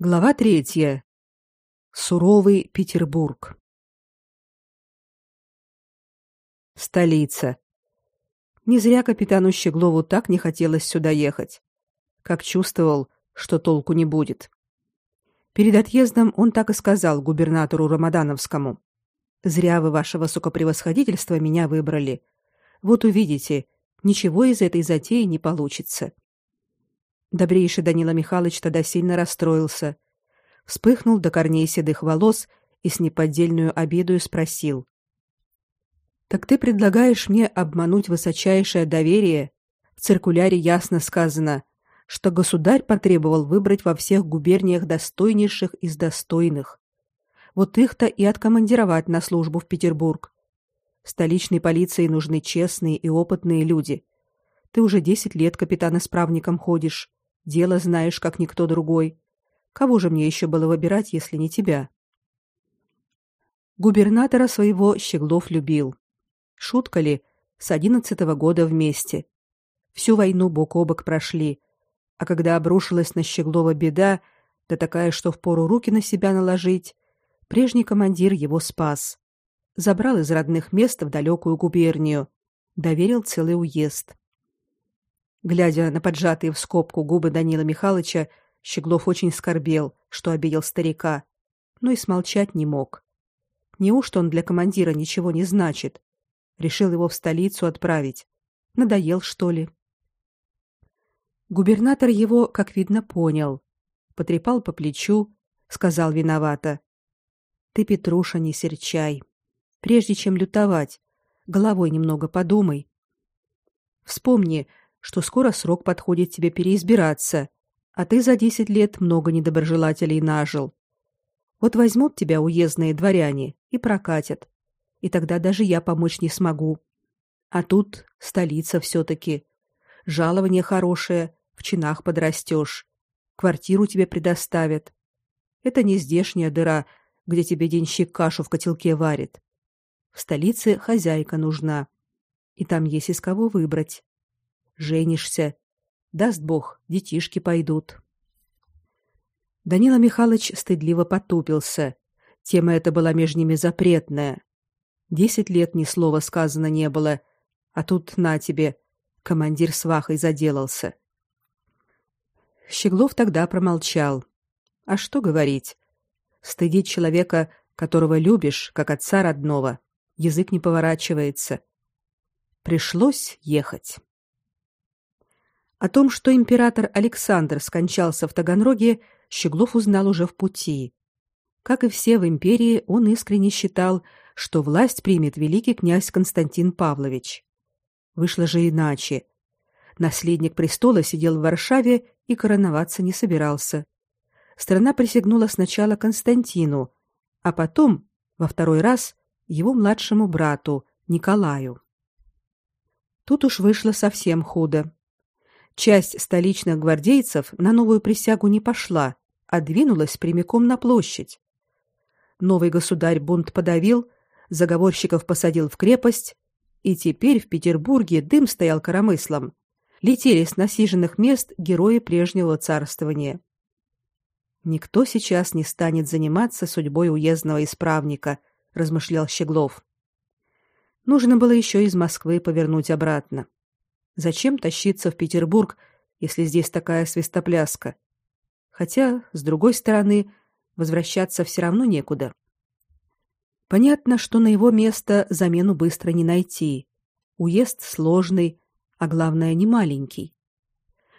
Глава третья. Суровый Петербург. Столица. Не зря капитану Щеглову так не хотелось сюда ехать. Как чувствовал, что толку не будет. Перед отъездом он так и сказал губернатору Рамадановскому: "Зря вы, ваше высокопревосходительство, меня выбрали. Вот увидите, ничего из этой затеи не получится". Добрейший Данила Михайлович тогда сильно расстроился. Вспыхнул до корней седых волос и с неподдельную обидою спросил. «Так ты предлагаешь мне обмануть высочайшее доверие? В циркуляре ясно сказано, что государь потребовал выбрать во всех губерниях достойнейших из достойных. Вот их-то и откомандировать на службу в Петербург. Столичной полиции нужны честные и опытные люди. Ты уже десять лет капитан-исправником ходишь. Дело знаешь, как никто другой. Кого же мне еще было выбирать, если не тебя? Губернатора своего Щеглов любил. Шутка ли, с одиннадцатого года вместе. Всю войну бок о бок прошли. А когда обрушилась на Щеглова беда, да такая, что впору руки на себя наложить, прежний командир его спас. Забрал из родных мест в далекую губернию, доверил целый уезд. Глядя на поджатые в скобку губы Данила Михайловича, Щеглов очень скорбел, что обидел старика, но и смолчать не мог. Неужто он для командира ничего не значит? Решил его в столицу отправить. Надоел, что ли? Губернатор его, как видно, понял. Потрепал по плечу, сказал виновато. Ты, Петруша, не серчай. Прежде чем лютовать, головой немного подумай. Вспомни, что скоро срок подходит тебе переизбираться, а ты за десять лет много недоброжелателей нажил. Вот возьмут тебя уездные дворяне и прокатят. И тогда даже я помочь не смогу. А тут столица все-таки. Жалование хорошее, в чинах подрастешь. Квартиру тебе предоставят. Это не здешняя дыра, где тебе денщик кашу в котелке варит. В столице хозяйка нужна. И там есть из кого выбрать женишься. Даст Бог, детишки пойдут. Данила Михайлович стыдливо потупился. Тема эта была между ними запретная. Десять лет ни слова сказано не было, а тут на тебе, командир с вахой заделался. Щеглов тогда промолчал. А что говорить? Стыдить человека, которого любишь, как отца родного, язык не поворачивается. Пришлось ехать. О том, что император Александр скончался в Таганроге, Щеглов узнал уже в пути. Как и все в империи, он искренне считал, что власть примет великий князь Константин Павлович. Вышло же иначе. Наследник престола сидел в Варшаве и короноваться не собирался. Страна присягнула сначала Константину, а потом, во второй раз, его младшему брату Николаю. Тут уж вышло совсем худо. Часть столичных гвардейцев на новую присягу не пошла, а двинулась прямиком на площадь. Новый государь бунт подавил, заговорщиков посадил в крепость, и теперь в Петербурге дым стоял коромыслом. Летели с насиженных мест герои прежнего царствования. Никто сейчас не станет заниматься судьбой уездного исправника, размышлял Щеглов. Нужно было еще из Москвы повернуть обратно. Зачем тащиться в Петербург, если здесь такая свистопляска? Хотя, с другой стороны, возвращаться все равно некуда. Понятно, что на его место замену быстро не найти. Уезд сложный, а главное, не маленький.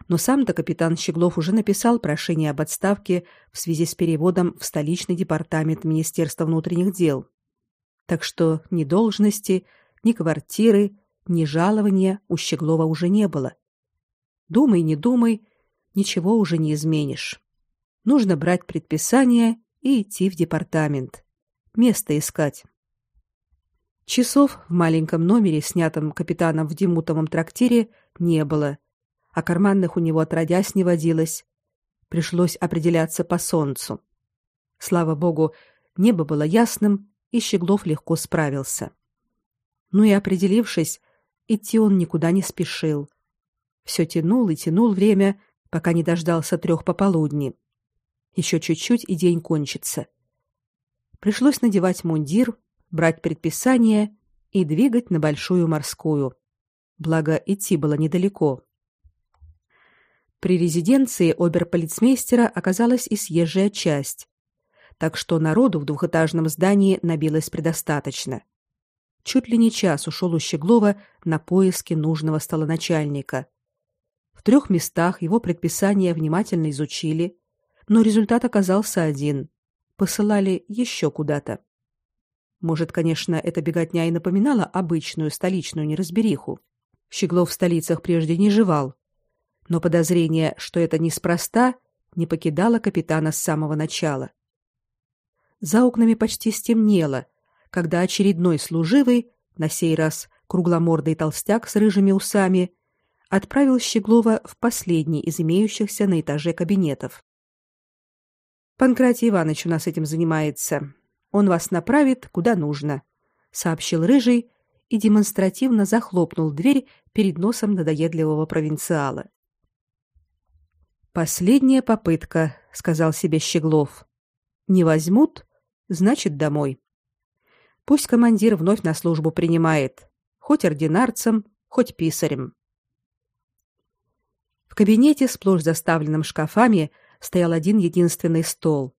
Но сам-то капитан Щеглов уже написал прошение об отставке в связи с переводом в столичный департамент Министерства внутренних дел. Так что ни должности, ни квартиры, ни жалования у Щеглова уже не было. Думай, не думай, ничего уже не изменишь. Нужно брать предписание и идти в департамент. Место искать. Часов в маленьком номере, снятом капитаном в Демутовом трактире, не было, а карманных у него отродясь не водилось. Пришлось определяться по солнцу. Слава богу, небо было ясным, и Щеглов легко справился. Ну и определившись, Идти он никуда не спешил. Все тянул и тянул время, пока не дождался трех пополудни. Еще чуть-чуть и день кончится. Пришлось надевать мундир, брать предписание и двигать на Большую морскую. Благо, идти было недалеко. При резиденции оберполицмейстера оказалась и съезжая часть, так что народу в двухэтажном здании набилось предостаточно. Чуть ли не час ушел у Щеглова на поиски нужного столоначальника. В трех местах его предписания внимательно изучили, но результат оказался один. Посылали еще куда-то. Может, конечно, эта беготня и напоминала обычную столичную неразбериху. Щеглов в столицах прежде не жевал. Но подозрение, что это неспроста, не покидало капитана с самого начала. За окнами почти стемнело, когда очередной служивый, на сей раз кругломордый толстяк с рыжими усами, отправил Щеглова в последний из имеющихся на этаже кабинетов. Панкратий Иванович у нас этим занимается. Он вас направит куда нужно, сообщил рыжий и демонстративно захлопнул дверь перед носом надоедливого провинциала. Последняя попытка, сказал себе Щеглов. Не возьмут, значит, домой. Пусть командир вновь на службу принимает, хоть ординарцем, хоть писарем. В кабинете, сплошь заставленном шкафами, стоял один единственный стол.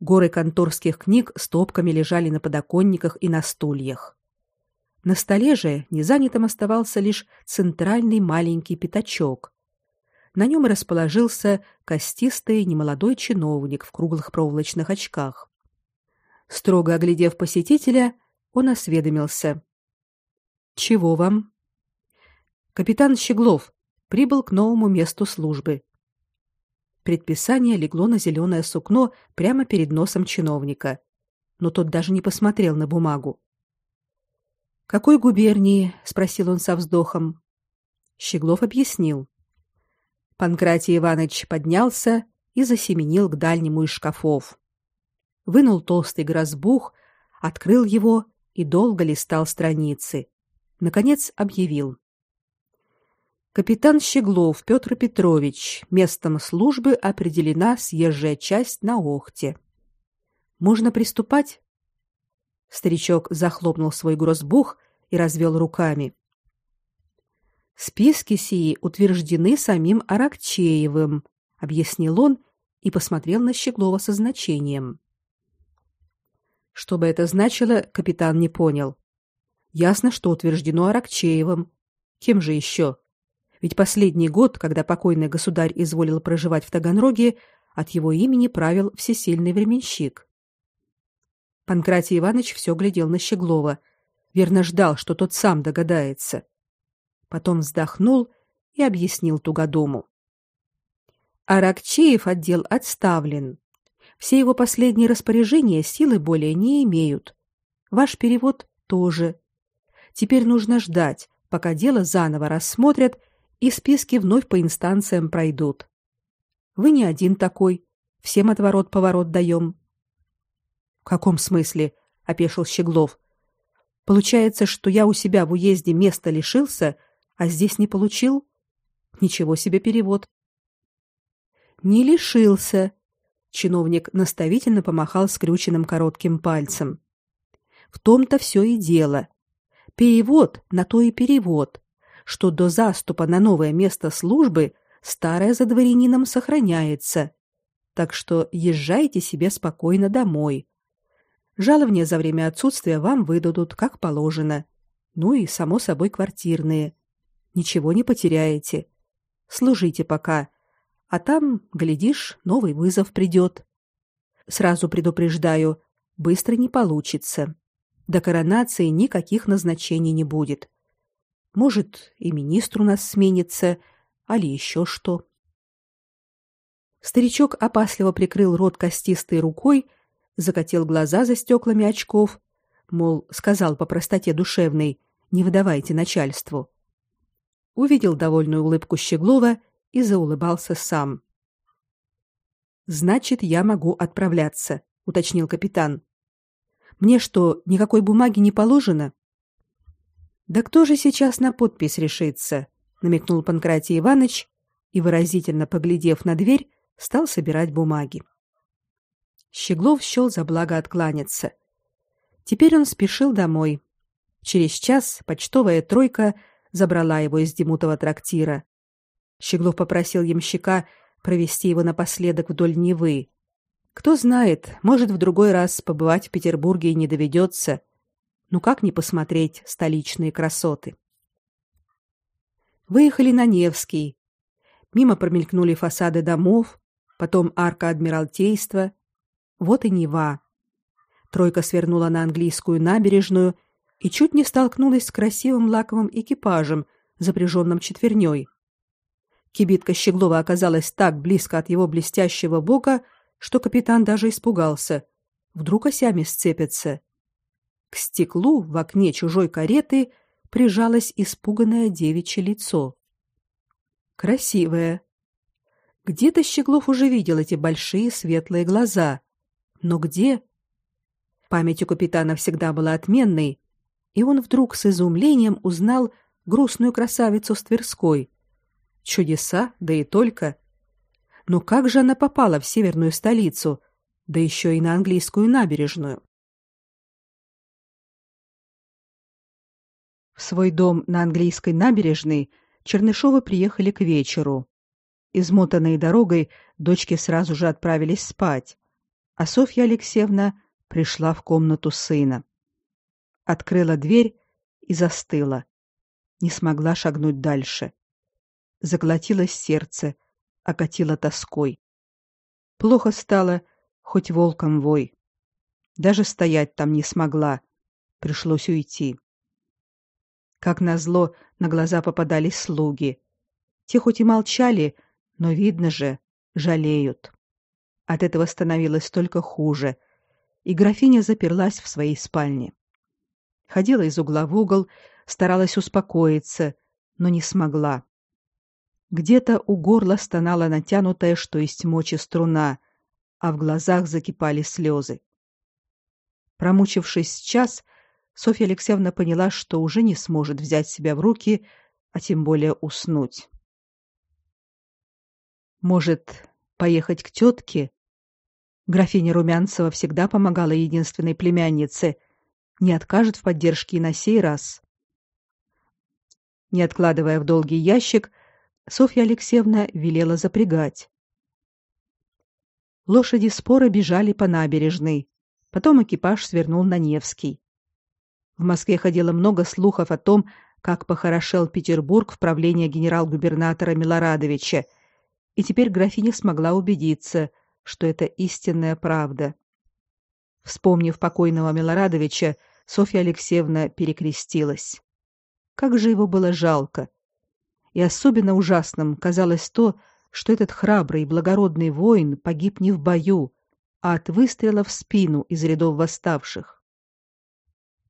Горы конторских книг стопками лежали на подоконниках и на стульях. На столе же незанятым оставался лишь центральный маленький пятачок, на нем расположился костистый немолодой чиновник в круглых проволочных очках. Строго оглядев посетителя, он осведомился: "Чего вам?" "Капитан Щеглов прибыл к новому месту службы". Предписание легло на зеленое сукно прямо перед носом чиновника, но тот даже не посмотрел на бумагу. "Какой губернии?" спросил он со вздохом. Щеглов объяснил. Панкратий Иванович поднялся и засеменил к дальнему из шкафов. Вынул толстый грозбух, открыл его и долго листал страницы. Наконец объявил: Капитан Щеглов Петр Петрович, местом службы определена съезжая часть на Охте. Можно приступать? Старичок захлопнул свой грозбух и развел руками. Списки сии утверждены самим Аракчеевым, объяснил он и посмотрел на Щеглова со значением. Что бы это значило, капитан не понял. Ясно, что утверждено Аракчеевым. Кем же еще? Ведь последний год, когда покойный государь изволил проживать в Таганроге, от его имени правил всесильный временщик. Панкратий Иванович все глядел на Щеглова, верно ждал, что тот сам догадается потом вздохнул и объяснил тугодуму. Аракчеев отдел отставлен. Все его последние распоряжения силы более не имеют. Ваш перевод тоже. Теперь нужно ждать, пока дело заново рассмотрят и списки вновь по инстанциям пройдут. Вы не один такой, всем отворот-поворот даем. В каком смысле? опешил Щеглов. Получается, что я у себя в уезде места лишился, а здесь не получил? Ничего себе перевод. Не лишился. Чиновник наставительно помахал скрюченным коротким пальцем. В том-то все и дело. Перевод на то и перевод, что до заступа на новое место службы старое за дворянином сохраняется. Так что езжайте себе спокойно домой. Жалования за время отсутствия вам выдадут, как положено. Ну и, само собой, квартирные ничего не потеряете. Служите пока, а там, глядишь, новый вызов придет. Сразу предупреждаю, быстро не получится. До коронации никаких назначений не будет. Может, и министр у нас сменится, али еще что. Старичок опасливо прикрыл рот костистой рукой, закатил глаза за стеклами очков, мол, сказал по простоте душевной: "Не выдавайте начальству" увидел довольную улыбку Щеглова и заулыбался сам. Значит, я могу отправляться, уточнил капитан. Мне что, никакой бумаги не положено? Да кто же сейчас на подпись решится? намекнул Панкратий Иванович и выразительно поглядев на дверь, стал собирать бумаги. Щеглов счел за благо откланяться. Теперь он спешил домой. Через час почтовая тройка забрала его из Демутова трактира. Щеглов попросил ямщика провести его напоследок вдоль Невы. Кто знает, может, в другой раз побывать в Петербурге и не доведется. Ну как не посмотреть столичные красоты? Выехали на Невский. Мимо промелькнули фасады домов, потом арка Адмиралтейства. Вот и Нева. Тройка свернула на английскую набережную и чуть не столкнулась с красивым лаковым экипажем, запряженным четверней. Кибитка Щеглова оказалась так близко от его блестящего бока, что капитан даже испугался. Вдруг осями сцепятся. К стеклу в окне чужой кареты прижалось испуганное девичье лицо. Красивое. Где-то Щеглов уже видел эти большие светлые глаза. Но где? Память у капитана всегда была отменной, и он вдруг с изумлением узнал грустную красавицу с Тверской. Чудеса, да и только. Но как же она попала в северную столицу, да еще и на английскую набережную? В свой дом на английской набережной Чернышовы приехали к вечеру. Измотанные дорогой, дочки сразу же отправились спать, а Софья Алексеевна пришла в комнату сына. Открыла дверь и застыла. Не смогла шагнуть дальше. Заглотилось сердце, окатило тоской. Плохо стало, хоть волком вой. Даже стоять там не смогла. Пришлось уйти. Как назло, на глаза попадались слуги. Те хоть и молчали, но видно же, жалеют. От этого становилось только хуже, и графиня заперлась в своей спальне. Ходила из угла в угол, старалась успокоиться, но не смогла. Где-то у горла стонала натянутая, что есть мочи струна, а в глазах закипали слезы. Промучившись час, Софья Алексеевна поняла, что уже не сможет взять себя в руки, а тем более уснуть. Может, поехать к тетке? Графиня Румянцева всегда помогала единственной племяннице, не откажет в поддержке и на сей раз. Не откладывая в долгий ящик, Софья Алексеевна велела запрягать. Лошади споро бежали по набережной. Потом экипаж свернул на Невский. В Москве ходило много слухов о том, как похорошел Петербург в правлении генерал-губернатора Милорадовича, и теперь графиня смогла убедиться, что это истинная правда. Вспомнив покойного Милорадовича, Софья Алексеевна перекрестилась. Как же его было жалко! И особенно ужасным казалось то, что этот храбрый и благородный воин погиб не в бою, а от выстрела в спину из рядов восставших.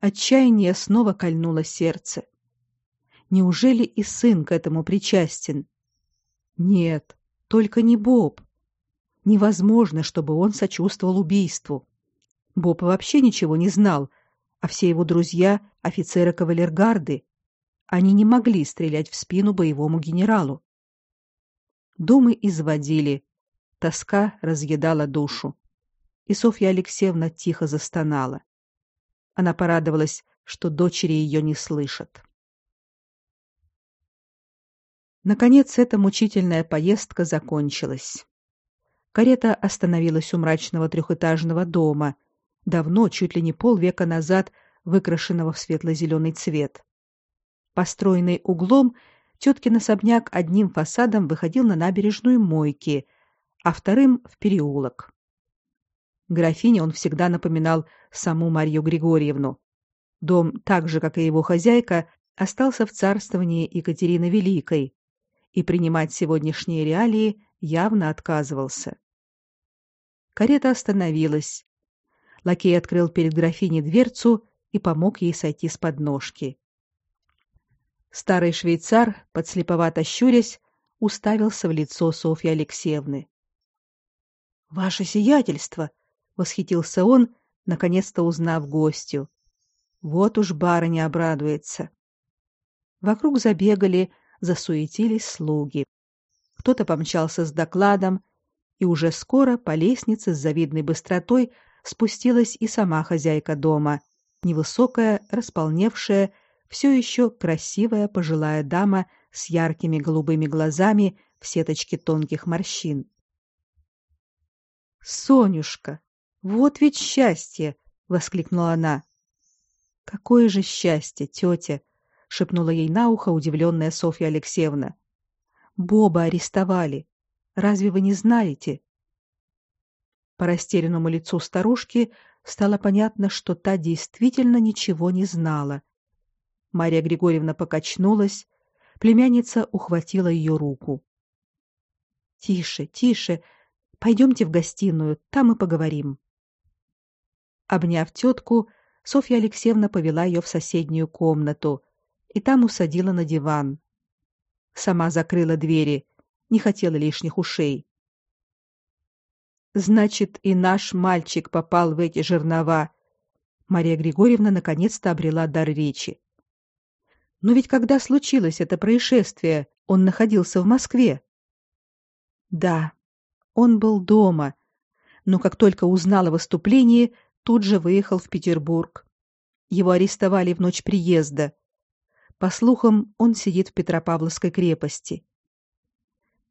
Отчаяние снова кольнуло сердце. Неужели и сын к этому причастен? Нет, только не Боб. Невозможно, чтобы он сочувствовал убийству. Боб вообще ничего не знал, а все его друзья — офицеры кавалергарды. Они не могли стрелять в спину боевому генералу. Думы изводили, тоска разъедала душу. И Софья Алексеевна тихо застонала. Она порадовалась, что дочери ее не слышат. Наконец эта мучительная поездка закончилась. Карета остановилась у мрачного трехэтажного дома, давно, чуть ли не полвека назад, выкрашенного в светло-зеленый цвет. Построенный углом, теткин особняк одним фасадом выходил на набережную Мойки, а вторым — в переулок. Графине он всегда напоминал саму Марью Григорьевну. Дом, так же как и его хозяйка, остался в царствовании Екатерины Великой, и принимать сегодняшние реалии явно отказывался. Карета остановилась. Лакей открыл перед графиней дверцу и помог ей сойти с подножки. Старый швейцар, подслеповато щурясь, уставился в лицо Софьи Алексеевны. Ваше сиятельство, восхитился он, наконец-то узнав гостью. Вот уж барыня обрадуется. Вокруг забегали, засуетились слуги. Кто-то помчался с докладом, и уже скоро по лестнице с завидной быстротой спустилась и сама хозяйка дома, невысокая, располневшая, все еще красивая пожилая дама с яркими голубыми глазами в сеточке тонких морщин. Сонюшка, вот ведь счастье, воскликнула она. Какое же счастье, тетя, шепнула ей на ухо удивленная Софья Алексеевна. Боба арестовали. Разве вы не знаете? По растерянному лицу старушки стало понятно, что та действительно ничего не знала. Мария Григорьевна покачнулась, племянница ухватила ее руку. Тише, тише. Пойдемте в гостиную, там и поговорим. Обняв тетку, Софья Алексеевна повела ее в соседнюю комнату и там усадила на диван. Сама закрыла двери, не хотела лишних ушей. Значит, и наш мальчик попал в эти жернова. Мария Григорьевна наконец-то обрела дар речи. Но ведь когда случилось это происшествие, он находился в Москве. Да, он был дома, но как только узнал о выступлении, тут же выехал в Петербург. Его арестовали в ночь приезда. По слухам, он сидит в Петропавловской крепости.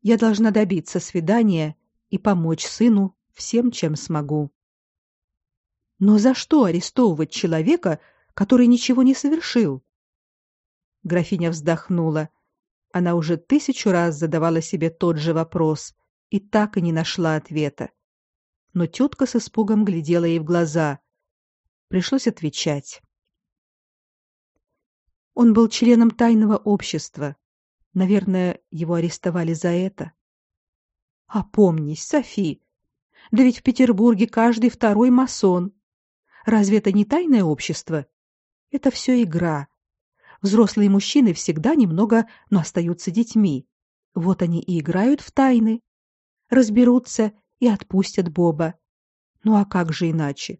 Я должна добиться свидания и помочь сыну всем, чем смогу. Но за что арестовывать человека, который ничего не совершил? Графиня вздохнула. Она уже тысячу раз задавала себе тот же вопрос и так и не нашла ответа. Но тетка с испугом глядела ей в глаза. Пришлось отвечать. Он был членом тайного общества. Наверное, его арестовали за это. Опомнись, Софи. Да ведь в Петербурге каждый второй масон. Разве это не тайное общество? Это все игра. Взрослые мужчины всегда немного, но остаются детьми. Вот они и играют в тайны. Разберутся и отпустят Боба. Ну а как же иначе?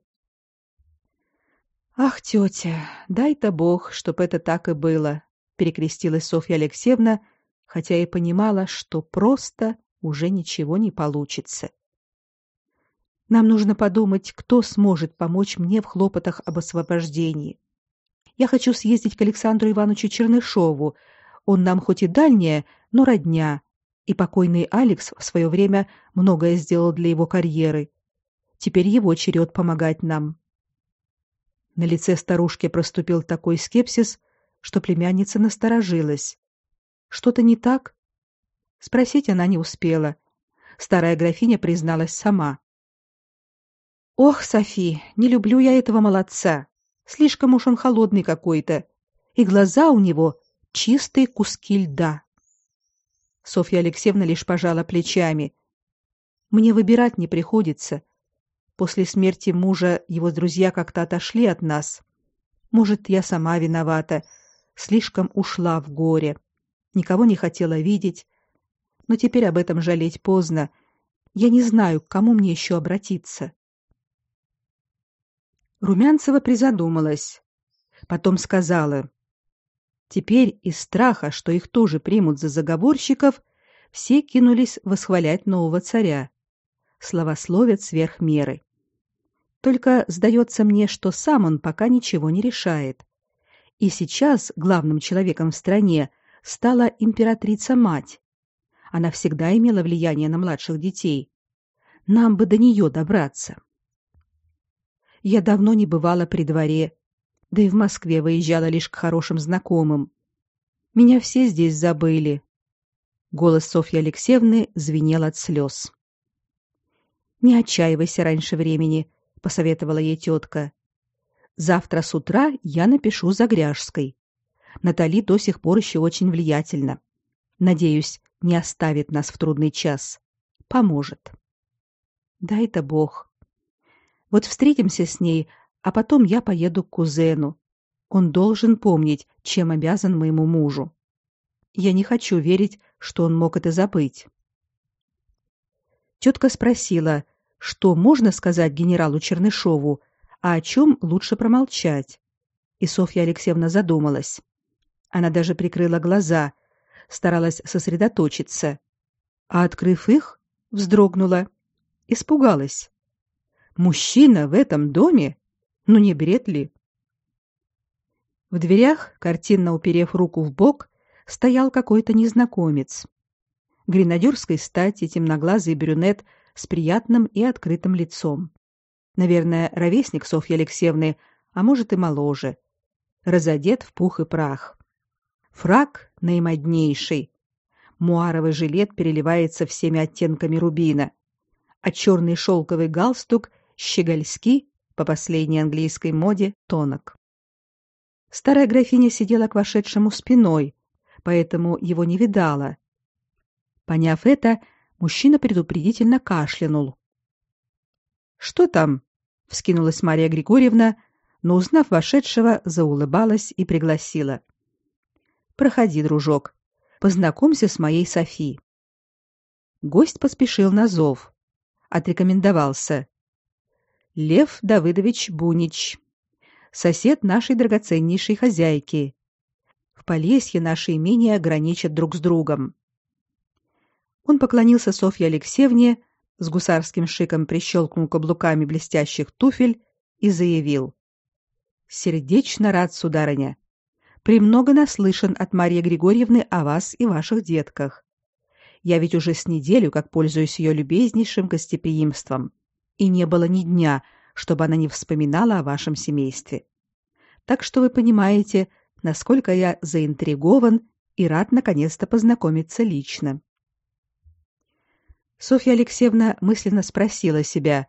Ах, тетя, дай-то Бог, чтоб это так и было, перекрестилась Софья Алексеевна, хотя и понимала, что просто уже ничего не получится. Нам нужно подумать, кто сможет помочь мне в хлопотах об освобождении. Я хочу съездить к Александру Ивановичу Чернышову. Он нам хоть и дальняя, но родня. И покойный Алекс в свое время многое сделал для его карьеры. Теперь его черед помогать нам. На лице старушки проступил такой скепсис, что племянница насторожилась. Что-то не так? Спросить она не успела. Старая графиня призналась сама. Ох, Софи, не люблю я этого молодца. Слишком уж он холодный какой-то, и глаза у него чистые куски льда. Софья Алексеевна лишь пожала плечами. Мне выбирать не приходится. После смерти мужа его друзья как-то отошли от нас. Может, я сама виновата, слишком ушла в горе. Никого не хотела видеть. Но теперь об этом жалеть поздно. Я не знаю, к кому мне еще обратиться. Румянцева призадумалась. Потом сказала. Теперь из страха, что их тоже примут за заговорщиков, все кинулись восхвалять нового царя. Славословят сверх меры. Только сдается мне, что сам он пока ничего не решает. И сейчас главным человеком в стране стала императрица-мать. Она всегда имела влияние на младших детей. Нам бы до нее добраться. Я давно не бывала при дворе, да и в Москве выезжала лишь к хорошим знакомым. Меня все здесь забыли. Голос Софьи Алексеевны звенел от слез. Не отчаивайся раньше времени, посоветовала ей тетка. Завтра с утра я напишу Загряжской. Натали до сих пор еще очень влиятельна. Надеюсь, не оставит нас в трудный час. Поможет. Дай-то Бог. Вот встретимся с ней, а потом я поеду к кузену. Он должен помнить, чем обязан моему мужу. Я не хочу верить, что он мог это забыть. Тетка спросила, что можно сказать генералу Чернышову, а о чем лучше промолчать. И Софья Алексеевна задумалась. Она даже прикрыла глаза, старалась сосредоточиться, а открыв их, вздрогнула испугалась. Мужчина в этом доме? Ну не бред ли? В дверях, картинно уперев руку в бок, стоял какой-то незнакомец. Гренадерской стати темноглазый брюнет с приятным и открытым лицом. Наверное, ровесник Софьи Алексеевны, а может и моложе. Разодет в пух и прах. Фрак наимоднейший. Муаровый жилет переливается всеми оттенками рубина, а черный шелковый галстук щегольски, по последней английской моде, тонок. Старая графиня сидела к вошедшему спиной, поэтому его не видала. Поняв это, мужчина предупредительно кашлянул. Что там? вскинулась Мария Григорьевна, но узнав вошедшего, заулыбалась и пригласила. Проходи, дружок. Познакомься с моей Софи. Гость поспешил на зов. Отрекомендовался. Лев Давыдович Бунич, сосед нашей драгоценнейшей хозяйки. В Полесье наши имения граничат друг с другом. Он поклонился Софье Алексеевне, с гусарским шиком прищелкнул каблуками блестящих туфель и заявил. «Сердечно рад, сударыня. Премного наслышан от Марии Григорьевны о вас и ваших детках. Я ведь уже с неделю как пользуюсь ее любезнейшим гостеприимством, и не было ни дня, чтобы она не вспоминала о вашем семействе. Так что вы понимаете, насколько я заинтригован и рад наконец-то познакомиться лично. Софья Алексеевна мысленно спросила себя,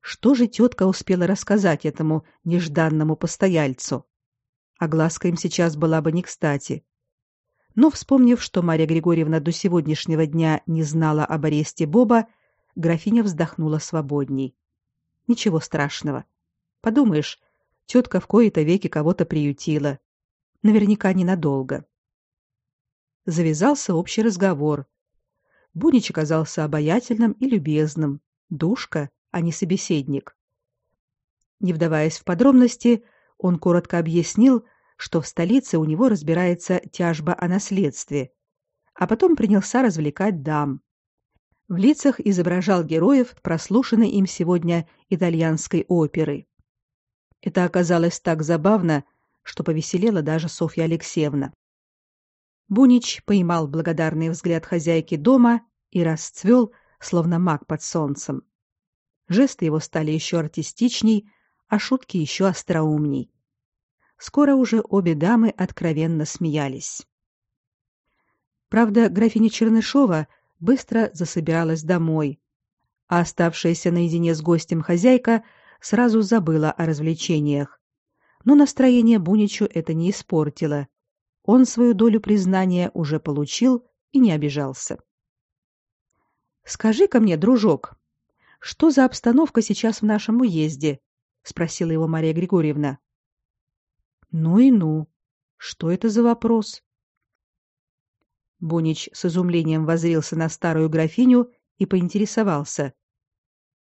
что же тетка успела рассказать этому нежданному постояльцу. А глазка им сейчас была бы не кстати. Но, вспомнив, что Мария Григорьевна до сегодняшнего дня не знала об аресте Боба, графиня вздохнула свободней. Ничего страшного. Подумаешь, тетка в кои-то веки кого-то приютила. Наверняка ненадолго. Завязался общий разговор. Бунич оказался обаятельным и любезным. Душка, а не собеседник. Не вдаваясь в подробности, он коротко объяснил, что в столице у него разбирается тяжба о наследстве, а потом принялся развлекать дам в лицах изображал героев, прослушанной им сегодня итальянской оперы. Это оказалось так забавно, что повеселела даже Софья Алексеевна. Бунич поймал благодарный взгляд хозяйки дома и расцвел, словно маг под солнцем. Жесты его стали еще артистичней, а шутки еще остроумней. Скоро уже обе дамы откровенно смеялись. Правда, графиня Чернышова — быстро засобиралась домой, а оставшаяся наедине с гостем хозяйка сразу забыла о развлечениях. Но настроение Буничу это не испортило. Он свою долю признания уже получил и не обижался. «Скажи-ка мне, дружок, что за обстановка сейчас в нашем уезде?» — спросила его Мария Григорьевна. «Ну и ну. Что это за вопрос?» Бунич с изумлением воззрился на старую графиню и поинтересовался.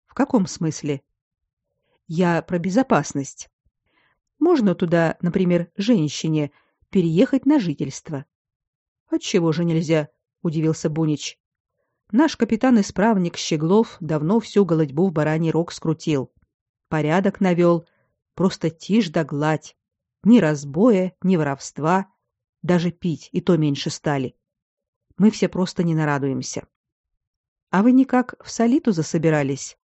В каком смысле? Я про безопасность. Можно туда, например, женщине переехать на жительство? Отчего же нельзя? удивился Бунич. Наш капитан-исправник Щеглов давно всю голодьбу в бараний рог скрутил. Порядок навел, просто тишь да гладь. Ни разбоя, ни воровства, даже пить и то меньше стали мы все просто не нарадуемся. А вы никак в Солиту засобирались?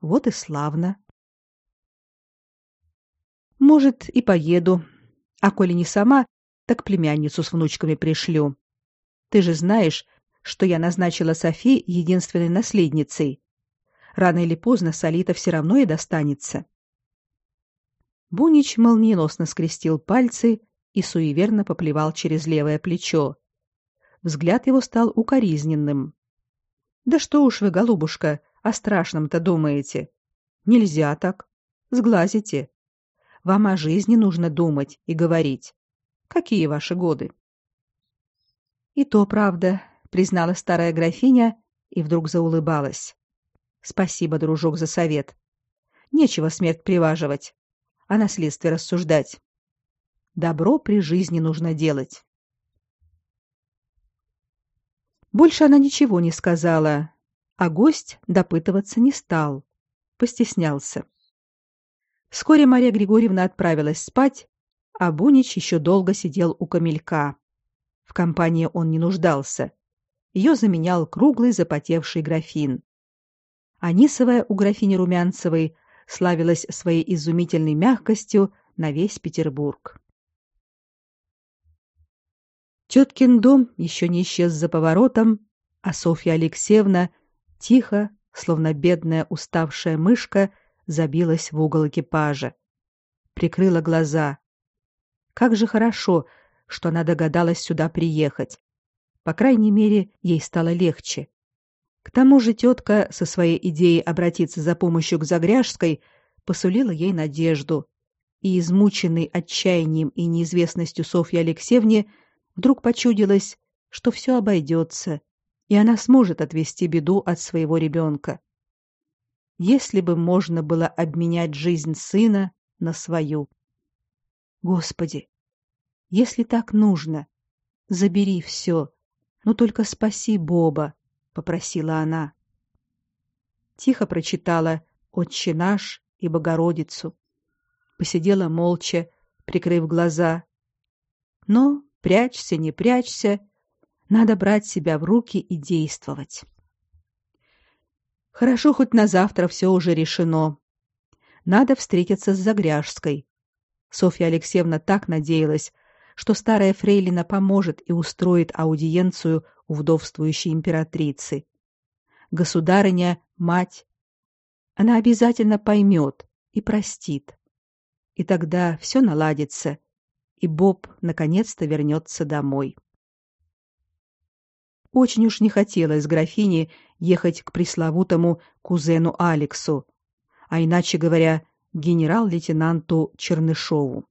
Вот и славно. Может, и поеду. А коли не сама, так племянницу с внучками пришлю. Ты же знаешь, что я назначила Софи единственной наследницей. Рано или поздно Солита все равно и достанется. Бунич молниеносно скрестил пальцы и суеверно поплевал через левое плечо, взгляд его стал укоризненным. Да что уж вы, голубушка, о страшном-то думаете? Нельзя так. Сглазите. Вам о жизни нужно думать и говорить. Какие ваши годы? И то правда, признала старая графиня и вдруг заулыбалась. Спасибо, дружок, за совет. Нечего смерть приваживать, а наследстве рассуждать. Добро при жизни нужно делать. Больше она ничего не сказала, А гость допытываться не стал, постеснялся. Вскоре Мария Григорьевна отправилась спать, а Бунич еще долго сидел у камелька. В компании он не нуждался. Ее заменял круглый запотевший графин. Анисовая у графини Румянцевой славилась своей изумительной мягкостью на весь Петербург. Теткин дом еще не исчез за поворотом, а Софья Алексеевна тихо, словно бедная уставшая мышка, забилась в угол экипажа. Прикрыла глаза. Как же хорошо, что она догадалась сюда приехать. По крайней мере, ей стало легче. К тому же тетка со своей идеей обратиться за помощью к Загряжской посулила ей надежду, и измученной отчаянием и неизвестностью Софье Алексеевне вдруг почудилось, что все обойдется, и она сможет отвести беду от своего ребенка. Если бы можно было обменять жизнь сына на свою. Господи, если так нужно, забери все, но только спаси Боба, — попросила она. Тихо прочитала «Отче наш» и «Богородицу». Посидела молча, прикрыв глаза. Но, прячься, не прячься, надо брать себя в руки и действовать. Хорошо, хоть на завтра все уже решено. Надо встретиться с Загряжской. Софья Алексеевна так надеялась, что старая фрейлина поможет и устроит аудиенцию у вдовствующей императрицы. Государыня — мать. Она обязательно поймет и простит. И тогда все наладится, и Боб наконец-то вернется домой. Очень уж не хотелось графине ехать к пресловутому кузену Алексу, а иначе говоря, генерал-лейтенанту Чернышову.